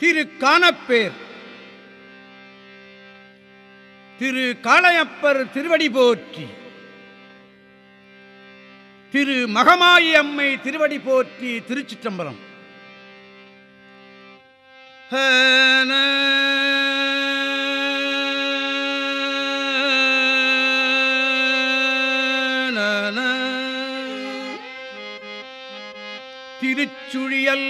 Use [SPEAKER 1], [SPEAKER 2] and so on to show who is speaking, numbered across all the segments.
[SPEAKER 1] திரு காணப்பேர். திரு காளையப்பர் திருவடி போற்றி. திரு மகமாயி அம்மை திருவடி போற்றி திருச்சிற்றம்பலம். திருச்சுழியல்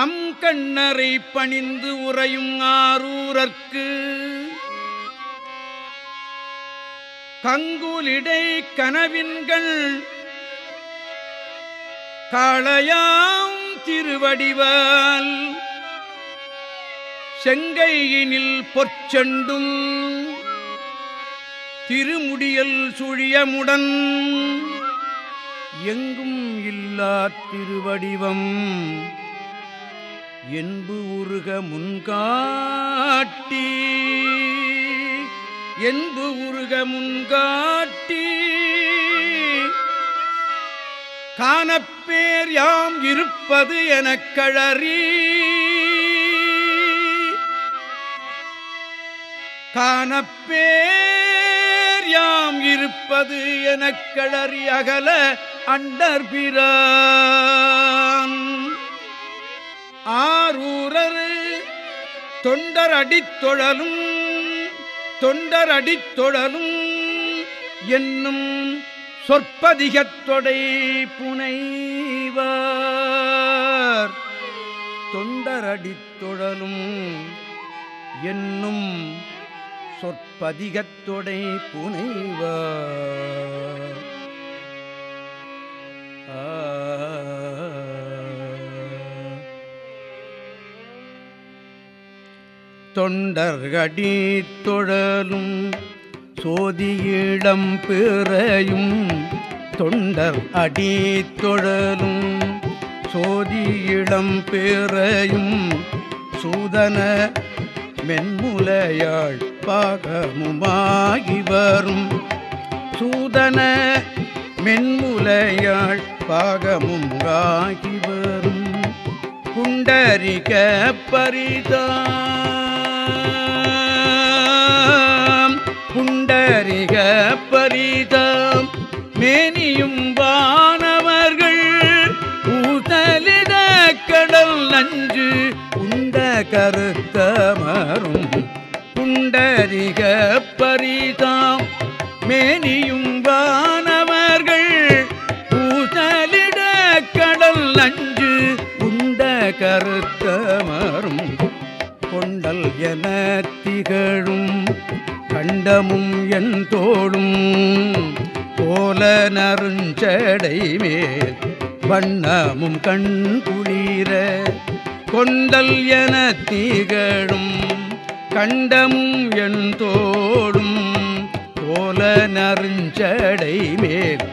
[SPEAKER 1] அம் கண்ணரை பணிந்து உறையும் ஆரூரர்க்கு கங்குலிடை கனவின்கள் காளையாம் திருவடிவால். செங்கையினில் பொற்செண்டும் திருமுடியல் சுழியமுடன். எங்கும் இல்லா திருவடிவம். என்பு உருக முன்காட்டி. என்பு உருக முன்காட்டி. காணப்பேர் யாம் இருப்பது எனக் கழறி. காணப்பேர் யாம் இருப்பது எனக் கழறி அகல அண்டர்பிரான் ஆரூரர். தொண்டர் அடித்தொழலும் தொண்டர் அடித்தொழலும் என்னும் சொற்பதிகத்தொடை புனைவார். தொண்டரடித்தொழலும் என்னும் சொற்பதிகத்தொடை புனைவார். ஆ. தொண்டர்கடி தொழலும் சோதியிடம் பிறையும் தொண்டர் அடி தொழலும் சோதியிடம் பிறையும் சூதன மென்முலையாள் பாகமுமாகி வரும் சூதன மென்முலையாள் பாகமும் ஆகி வரும் குண்டரிக பரிதாம் பரிதாம் மேனியும் வானவர்கள் ஊதலித கடல் நஞ்சு உண்ட கருத்தமரும் குண்டரிக பரிதாம் மேனியும் வானவர்கள் ஊசலிட கடல் நஞ்சு உண்ட கருத்தமரும் கொண்டல் என திகழும் கண்டமும் என் தோளும் கோல நருஞ்சடை மேல் வண்ணமும் கண் குளிர கொண்டல் என திகழும் கண்டமும் என் தோளும் கோல நருஞ்சடை மேல்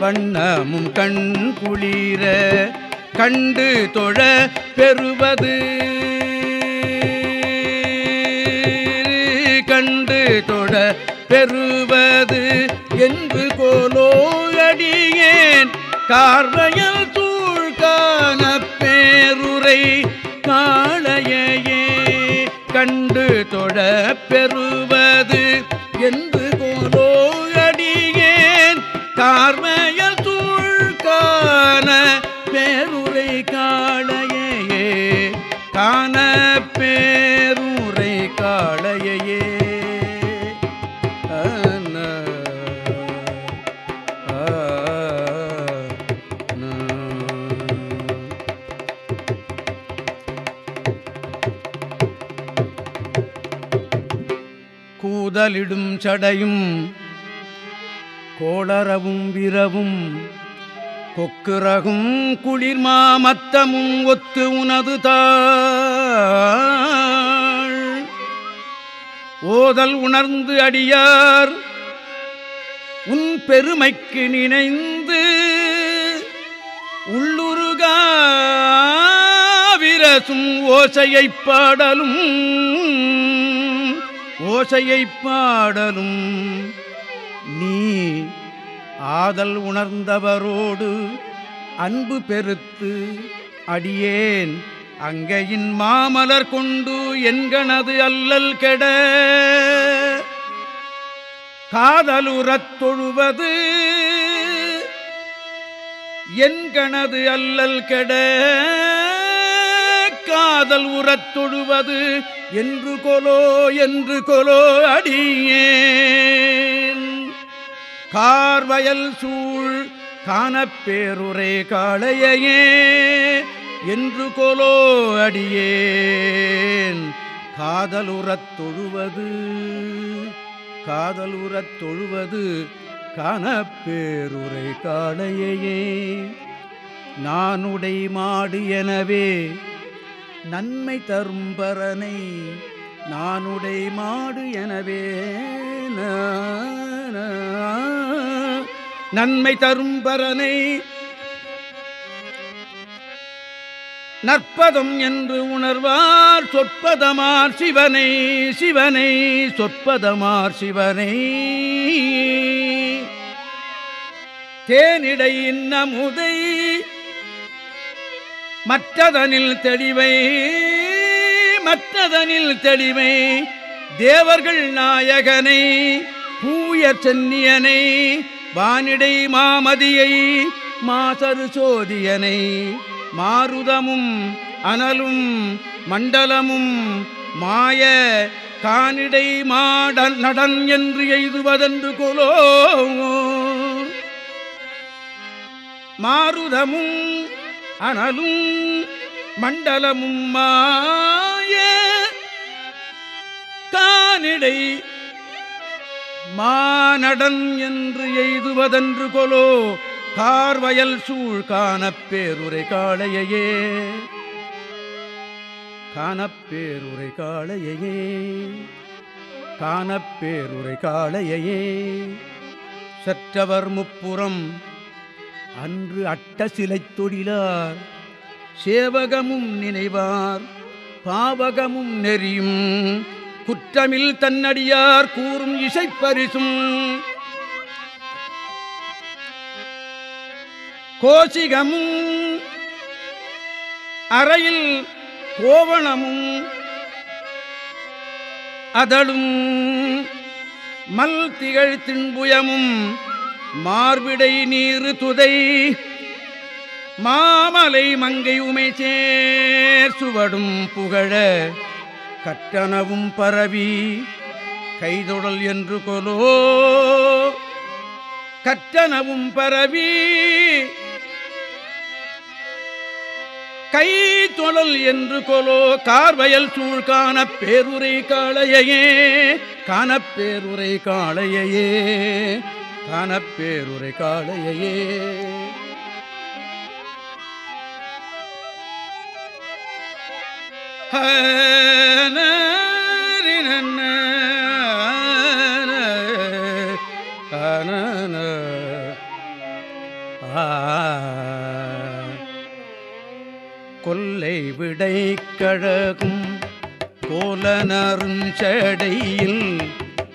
[SPEAKER 1] வண்ணமும் கண் குளிர கண்டு தொழ பெறுவது தொட பெறுவது என்று கோலோ அடியேன். கார்வையல் சூழ்கான பேருரை காளையே கண்டு தொட பெறுவது சடையும் கோளரவும் விரவும் கொக்குரகும் குளிர்மா மத்தமும் ஒத்து உனது தாள். ஓதல் உணர்ந்து அடியார் உன் பெருமைக்கு நினைந்து உள்ளுருகா விரசும் ஓசையைப் பாடலும் ஓசையைப் பாடலும். நீ ஆதல் உணர்ந்தவரோடு அன்பு பெருத்து அடியேன். அங்கையின் மாமலர் கொண்டு என்கனது அல்லல் கெட. காதலுறத் தொழுவது என்கனது அல்லல் கெட. காதல் உறத் தொழுவது என்று கொலோ என்று கொலோ அடியேன். கார்வயல் சூழ் காணப்பேருரை காளையே என்று கொலோ அடியேன். காதலுறத் தொழுவது காதலுறத் தொழுவது காணப்பேருரை காளையே நானுடை மாடு எனவே நன்மை தரும்பரனை நானுடை மாடு எனவே. நா- நன்மை தரும்பரனை நற்பதம் என்று உணர்வார் சொற்பதமார் சிவனை சிவனை சொற்பதமார் சிவனை. தேனிடை இன்னமுதை மற்றதனில் தெளிவை மற்றதனில் தெளிவை தேவர்கள் நாயகனை பூய சென்னியனை வானிடை மாமதியை மாசரு சோதியனை மாருதமும் அனலும் மண்டலமும் மாய கானிடை மாடன் நடன் என்று எய்துவதென்று கொலோ. மாருதமும் அனலும் மண்டலமும் மாய. கானிடை மானடன் என்று எய்துவதன்று கொலோ கார்வயல் சூழ் காணப்பேருரை காளையையே. காணப்பேருரை காளையையே. காணப்பேருரை காளையையே. சற்றவர் முப்புறம் அன்று அட்ட சிலைத் தொழிலார் சேவகமும் நினைவார் பாவகமும் நெறியும். குற்றமில் தன்னடியார் கூறும் இசைப்பரிசும் கோசிகமும் அறையில் கோவணமும் அதழும். மல் திகழ் தின்புயமும் மார்பிடை நீரு துதை மாமலை மங்கை உமை சேர் சுவடும் புகழ கற்றனவும் பரவி கைதொடல் என்று கொலோ. கற்றனவும் பரவி கை தொழல் என்று கொலோ. கார்வயல் சூழ் காண பேருரை காளையே பேருரை காளையே காணப்பேருரை காளையே கொல்லை விடை கழகும் கோலனருஞ்சடையில்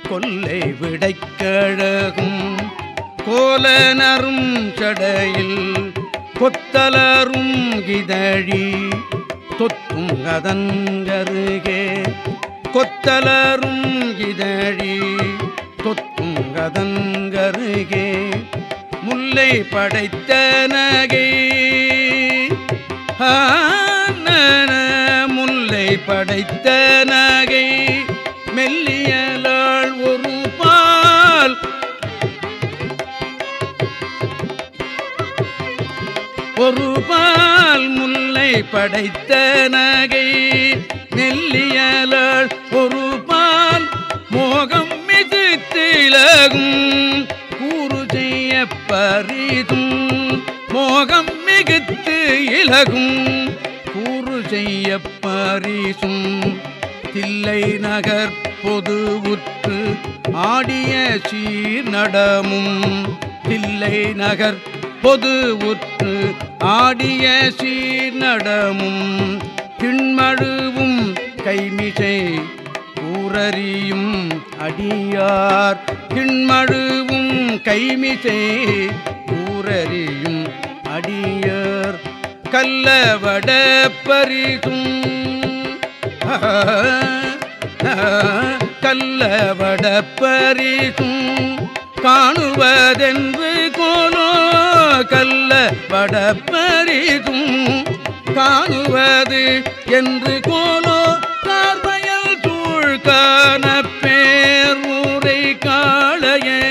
[SPEAKER 1] கொல்லை விடைக்கழகும். கோலனரும் சடையில் கொத்தலரும் கிதழி. தொத்தும் அதங்கருகே கொத்தலரும் கிதழி. தொத்தும் அதங்கருகே முல்லை படைத்த நகை. முல்லை படைத்த நகை. ஒரு பால் முல்லை படைத்த நகை நெல்லியலாள் ஒரு பால் மோகம் மிகுத்திலகும் கூறு செய்ய பரிதும் மோகம் மிகுத்து இலகும். கூறு செய்ய பரிசும் தில்லை நகர் பொது உற்று ஆடிய சீர் நடமும். தில்லை நகர் பொது உற்று ஆடிய சீர் நடமும் திண்மழுவும் கைமிசை ஊரறியும் அடியார். திண்மழுவும் கைமிசை ஊரறியும் அடியார். கல்லவட பரிதும் கல்லவட பரிதும் காணுவதென்று கோலோ கல்ல வடப்பரிதும் காணுவது என்று கோலோ கார்வயல் சூழ்கான பேரூரை காளையே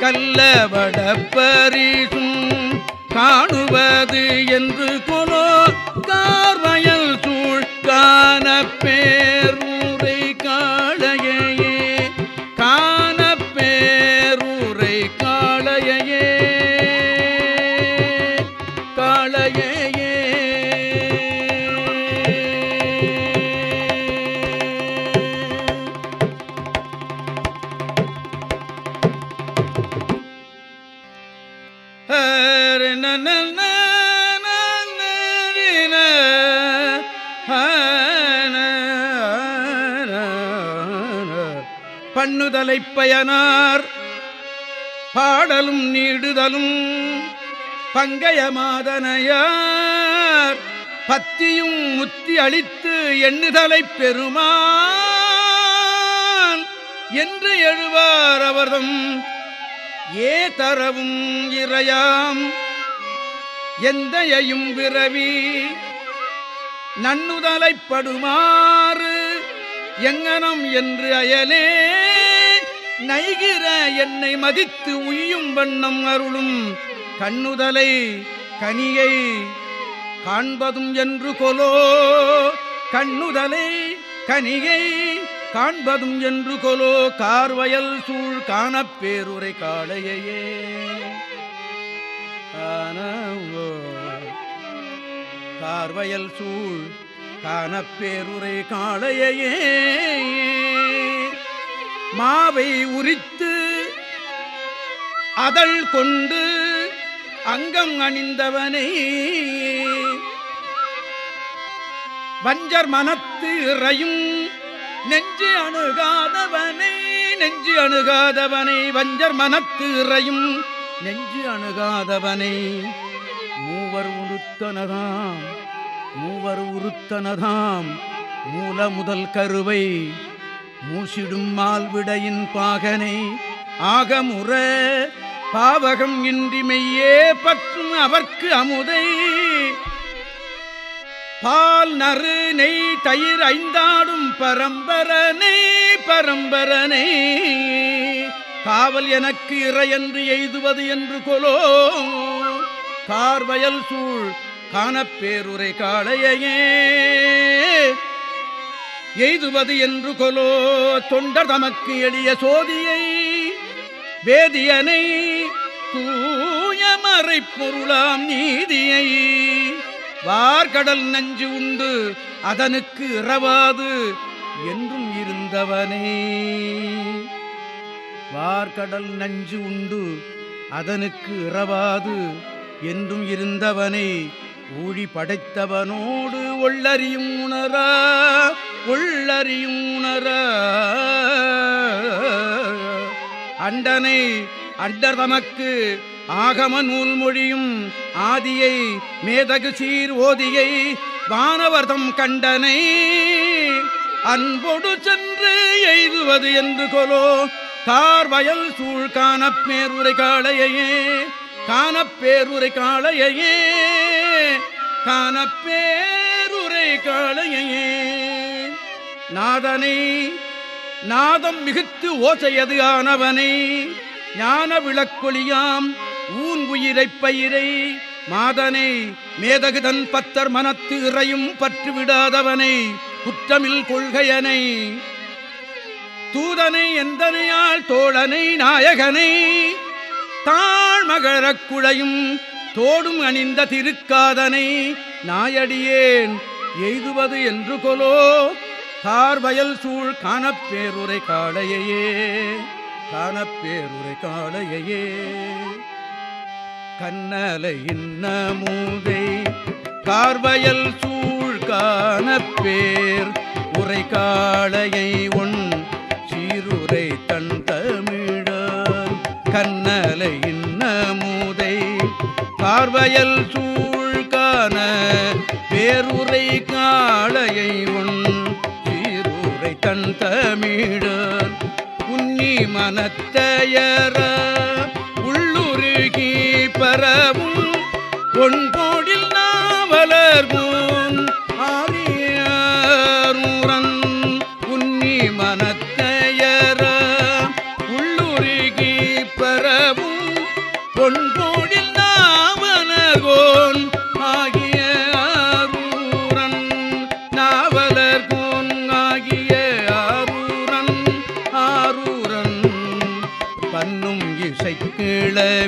[SPEAKER 1] கல்ல வடப்பரிதும் காணுவது என்று பண்ணுதலை பயனார். பாடலும் நீடுதலும் பங்கைய மாதனையார் பத்தியும் முத்தி அளித்து எண்ணுதலை பெருமான். என்று எழுவார் அவர்தம் ஏ தரவும் இறையாம் எந்தையையும் விரவி நன்னுதலைப்படுமாறு எங்கனம் என்று அயலே நைகிற என்னை மதித்து உய்யும் வண்ணம் அருளும் கண்ணுதலை கனியை காண்பதும் என்று கொலோ. கண்ணுதலை கனியை காண்பதும் என்று கொலோ. கார்வயல் சூழ் காணப்பேருரை காளையே கார்வயல் சூழ் காணப்பேருரை காளையே மாவை உரித்து அதழ் கொண்டு அங்கம் அணிந்தவனை. வஞ்சர் மனத்து இறையும் நெஞ்சு அணுகாதவனை நெஞ்சு அணுகாதவனை. வஞ்சர் மனத்து இறையும் நெஞ்சு அணுகாதவனை. மூவர் உருத்தனதாம் மூவர் உருத்தனதாம். மூல முதல் கருவை மூசிடும் மால்விடையின் பாகனை ஆகமுற பாவகம் இன்றி மெய்யே பற்றும் அவர்க்கு அமுதை. பால் நறு நெய் தயிர் ஐந்தாடும் பரம்பரனை பரம்பரனை. காவல் எனக்கு இறையன்று எய்துவது என்று கொலோ. கார்வயல் சூழ் காணப்பேருரை காளையே எய்துவது என்று கொலோ தொண்டர் தமக்கு எளிய சோதியை வேதியனை தூயமறை பொருளாம் நீதியை. வார்கடல் நஞ்சு உண்டு அதனுக்கு இரவாது என்றும் இருந்தவனே. வார்கடல் நஞ்சு உண்டு அதனுக்கு இரவாது என்றும் இருந்தவனை. ஊழி படைத்தவனோடு ஒள்ளறியும் உணரா உள்ளறியுணர. அண்டனை அண்டர் தமக்கு ஆகம நூல் மொழியும் ஆதியை மேதகு சீர் ஓதியை வானவர்தம் கண்டனை. அன்பொடு சென்று எய்துவது என்று கொலோ. கார்வயல் சூழ் காணப் பேருரை காளையே காளையையே பேருரை காளையே காணப் பேருரை காளையே நாதனை நாதம் மிகுத்து ஓசையது ஆனவனை ஞான விளக்கொழியாம் ஊன் உயிரைப் பயிரை. மாதனை மேதகுதன் பத்தர் மனத்து இறையும் பற்று விடாதவனை குற்றமில் கொள்கையனை. தூதனை எந்தனையால் தோழனை நாயகனை தாழ்மகரக் குழையும் தோடும் அணிந்த திருக்காதனை நாயடியேன் எய்துவது என்று கொலோ கார்வயல் சூழ் காணப்பேருரை காளையே காணப்பேருரை காளையே கண்ணலை இன்னமூதை கார்வயல் சூழ் காணப்பேர் உரை காளையை உன் சீருரை தன் தமிழான். கண்ணலை இன்னமூதை கார்வயல் சூழ் காண பேருரை காளையை உன் உன்னி மனத்தையர உள்ளுருகி பரவும் பொன்போடில்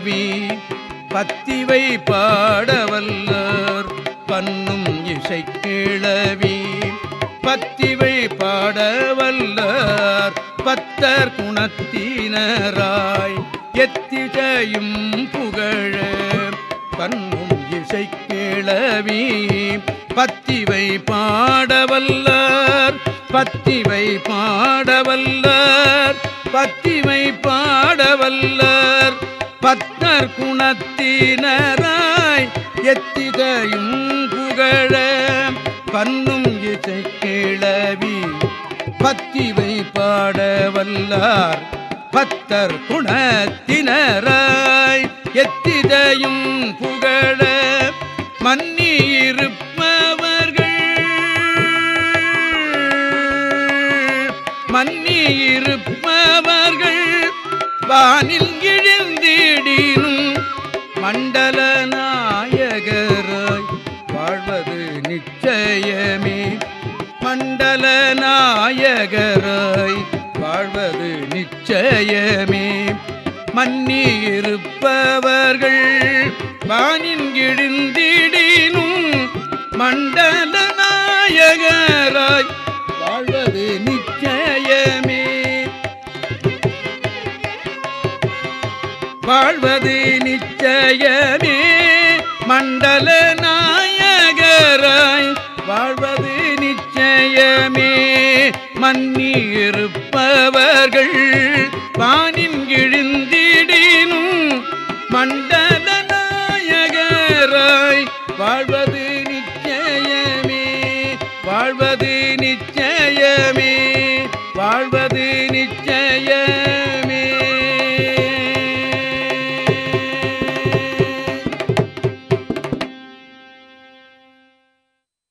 [SPEAKER 1] கவி பத்திவை பாடவல்லார் பன்னும் இசை கிளவி. பத்திவை பாடவல்லார் பத்தர் குணத்தினராய் எத்திசையும் புகழ பன்னும் இசை கிளவி. பத்திவை பாடவல்லார் பத்திவை பாடவல்லார் பத்திவை பாடவல்லர் பத்தர் குணத்தினராய் எத்திகையும் புகழ பன்னும் இசை கிளவி பத்திவை பாட வல்லார் பத்தர் குணத்தினராய் எத்திதையும் புகழ மன்னி மண்டல நாயகராய் வாழ்வது நிச்சயமே. மண்டல நாயகராய் வாழ்வது நிச்சயமே. மன்னியிருப்பவர்கள் வானின் வாழ்வது நிச்சயமே. மண்டல நாயகராய் வாழ்வது நிச்சயமே. மன்னியிருப்பவர்கள் வா